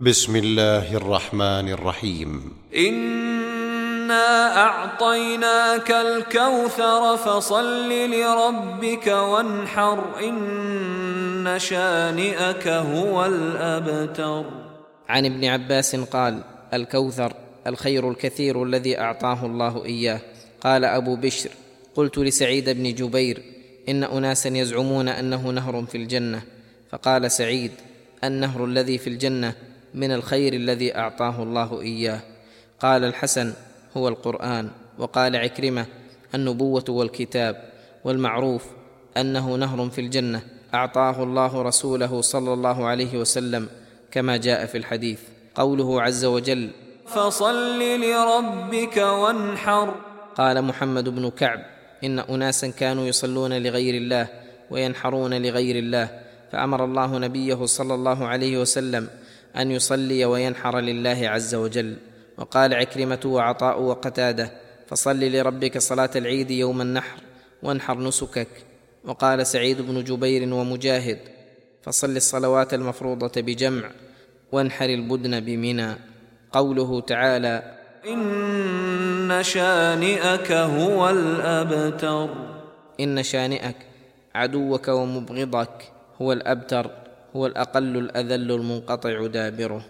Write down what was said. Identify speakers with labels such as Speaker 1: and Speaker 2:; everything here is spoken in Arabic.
Speaker 1: بسم الله الرحمن الرحيم.
Speaker 2: إنا أعطيناك الكوثر فصل لربك وانحر إن شانئك هو الأبتر.
Speaker 3: عن ابن عباس قال الكوثر الخير الكثير الذي أعطاه الله إياه. قال أبو بشر قلت لسعيد بن جبير إن أناسا يزعمون أنه نهر في الجنة. فقال سعيد النهر الذي في الجنة من الخير الذي أعطاه الله إياه. قال الحسن هو القرآن وقال عكرمة النبوة والكتاب والمعروف أنه نهر في الجنة أعطاه الله رسوله صلى الله عليه وسلم كما جاء في الحديث. قوله عز وجل
Speaker 2: فصل لربك وانحر.
Speaker 3: قال محمد بن كعب إن أناسا كانوا يصلون لغير الله وينحرون لغير الله فأمر الله نبيه صلى الله عليه وسلم أن يصلي وينحر لله عز وجل. وقال عكرمة وعطاء وقتادة فصل لربك صلاة العيد يوم النحر وانحر نسكك. وقال سعيد بن جبير ومجاهد فصل الصلوات المفروضة بجمع وانحر البدن بمنى. قوله تعالى
Speaker 2: إن شانئك هو الأبتر.
Speaker 3: إن شانئك عدوك ومبغضك هو الأبتر. هو الأقل الأذل المنقطع دابره.